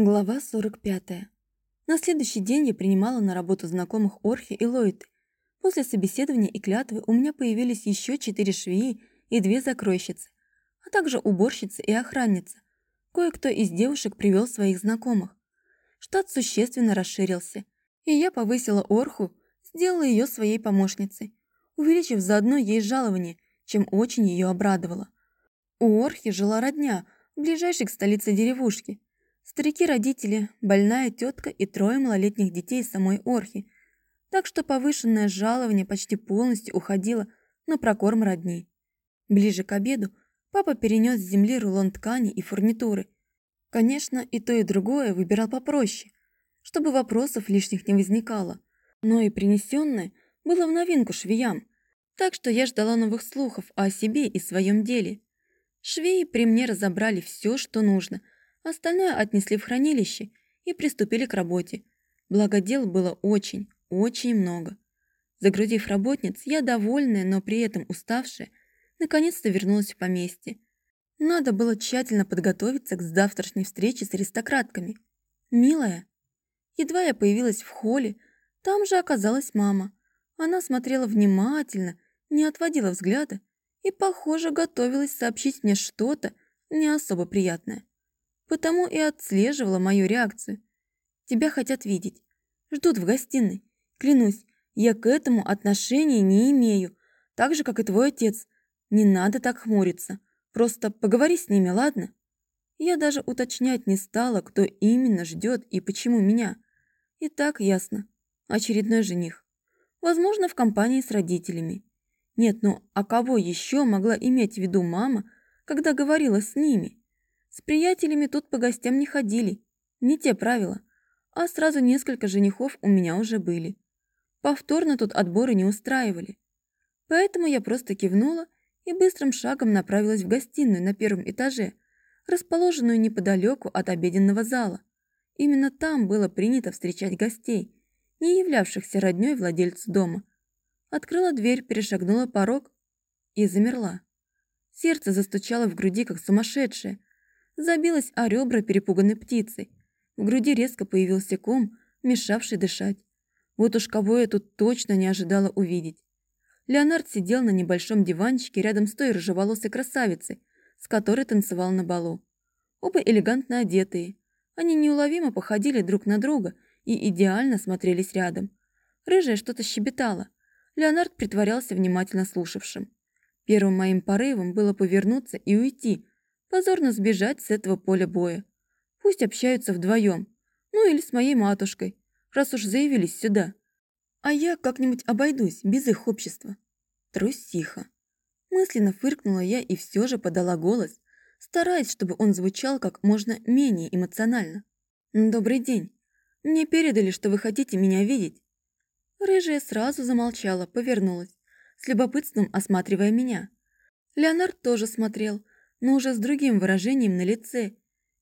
Глава 45. На следующий день я принимала на работу знакомых Орхи и Ллойд. После собеседования и клятвы у меня появились еще четыре швеи и две закройщицы, а также уборщица и охранница. Кое-кто из девушек привел своих знакомых. Штат существенно расширился, и я повысила Орху, сделала ее своей помощницей, увеличив заодно ей жалование, чем очень ее обрадовала. У Орхи жила родня, ближайшей к столице деревушки – Старики-родители, больная тетка и трое малолетних детей самой Орхи, так что повышенное жалование почти полностью уходило на прокорм родни. Ближе к обеду папа перенес с земли рулон ткани и фурнитуры. Конечно, и то, и другое выбирал попроще, чтобы вопросов лишних не возникало, но и принесенное было в новинку швеям, так что я ждала новых слухов о себе и своем деле. Швеи при мне разобрали все, что нужно – Остальное отнесли в хранилище и приступили к работе. Благо дел было очень, очень много. Загрузив работниц, я довольная, но при этом уставшая, наконец-то вернулась в поместье. Надо было тщательно подготовиться к завтрашней встрече с аристократками. «Милая». Едва я появилась в холле, там же оказалась мама. Она смотрела внимательно, не отводила взгляда и, похоже, готовилась сообщить мне что-то не особо приятное потому и отслеживала мою реакцию. Тебя хотят видеть. Ждут в гостиной. Клянусь, я к этому отношения не имею, так же, как и твой отец. Не надо так хмуриться. Просто поговори с ними, ладно? Я даже уточнять не стала, кто именно ждет и почему меня. И так ясно. Очередной жених. Возможно, в компании с родителями. Нет, ну а кого еще могла иметь в виду мама, когда говорила с ними? С приятелями тут по гостям не ходили, не те правила, а сразу несколько женихов у меня уже были. Повторно тут отборы не устраивали. Поэтому я просто кивнула и быстрым шагом направилась в гостиную на первом этаже, расположенную неподалеку от обеденного зала. Именно там было принято встречать гостей, не являвшихся роднёй владельцу дома. Открыла дверь, перешагнула порог и замерла. Сердце застучало в груди, как сумасшедшее, забилась о ребра перепуганной птицы. В груди резко появился ком, мешавший дышать. Вот уж кого я тут точно не ожидала увидеть. Леонард сидел на небольшом диванчике рядом с той рыжеволосой красавицей, с которой танцевал на балу. Оба элегантно одетые. Они неуловимо походили друг на друга и идеально смотрелись рядом. Рыжая что-то щебетала. Леонард притворялся внимательно слушавшим. Первым моим порывом было повернуться и уйти, Позорно сбежать с этого поля боя. Пусть общаются вдвоем. Ну или с моей матушкой, раз уж заявились сюда. А я как-нибудь обойдусь без их общества. Трусиха. Мысленно фыркнула я и все же подала голос, стараясь, чтобы он звучал как можно менее эмоционально. «Добрый день. Мне передали, что вы хотите меня видеть». Рыжая сразу замолчала, повернулась, с любопытством осматривая меня. Леонард тоже смотрел, но уже с другим выражением на лице,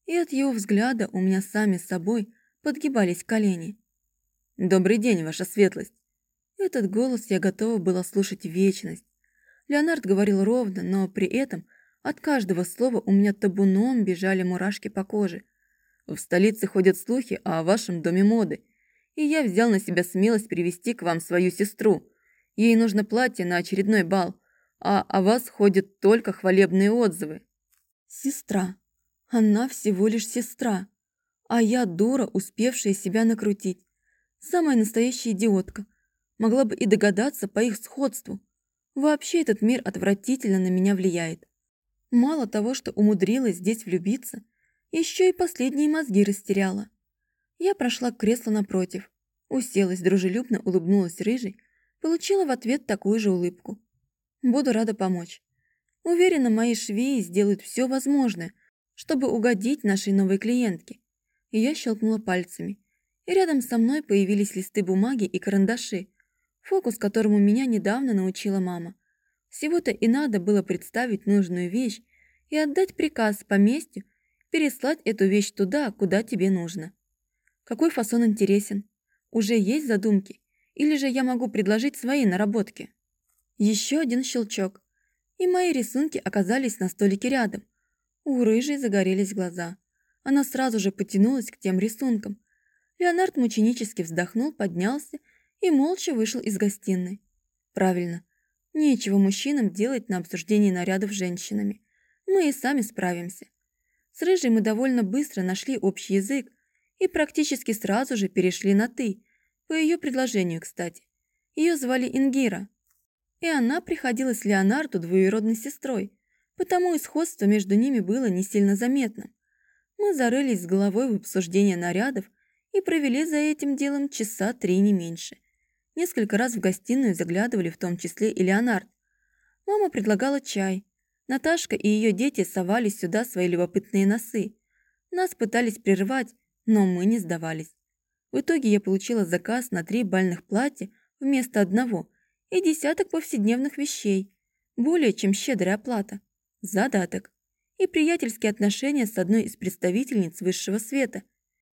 и от его взгляда у меня сами с собой подгибались колени. «Добрый день, ваша светлость!» Этот голос я готова была слушать вечность. Леонард говорил ровно, но при этом от каждого слова у меня табуном бежали мурашки по коже. В столице ходят слухи о вашем доме моды, и я взял на себя смелость привести к вам свою сестру. Ей нужно платье на очередной бал, а о вас ходят только хвалебные отзывы. Сестра. Она всего лишь сестра. А я дура, успевшая себя накрутить. Самая настоящая идиотка. Могла бы и догадаться по их сходству. Вообще этот мир отвратительно на меня влияет. Мало того, что умудрилась здесь влюбиться, еще и последние мозги растеряла. Я прошла к креслу напротив, уселась, дружелюбно улыбнулась рыжей, получила в ответ такую же улыбку. Буду рада помочь. Уверена, мои швеи сделают все возможное, чтобы угодить нашей новой клиентке. И я щелкнула пальцами. И рядом со мной появились листы бумаги и карандаши, фокус которому меня недавно научила мама. Всего-то и надо было представить нужную вещь и отдать приказ поместью переслать эту вещь туда, куда тебе нужно. Какой фасон интересен? Уже есть задумки? Или же я могу предложить свои наработки? Еще один щелчок и мои рисунки оказались на столике рядом. У рыжей загорелись глаза. она сразу же потянулась к тем рисункам. Леонард мученически вздохнул, поднялся и молча вышел из гостиной. Правильно, нечего мужчинам делать на обсуждении нарядов женщинами. Мы и сами справимся. С Рыжей мы довольно быстро нашли общий язык и практически сразу же перешли на «ты», по ее предложению, кстати. Ее звали Ингира, и она приходилась Леонарду двоюродной сестрой, потому и сходство между ними было не сильно заметным. Мы зарылись с головой в обсуждение нарядов и провели за этим делом часа три не меньше. Несколько раз в гостиную заглядывали в том числе и Леонард. Мама предлагала чай. Наташка и ее дети совали сюда свои любопытные носы. Нас пытались прервать, но мы не сдавались. В итоге я получила заказ на три бальных платья вместо одного и десяток повседневных вещей. Более чем щедрая оплата. Задаток. И приятельские отношения с одной из представительниц высшего света.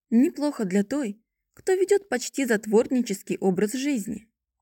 Неплохо для той, кто ведет почти затворнический образ жизни.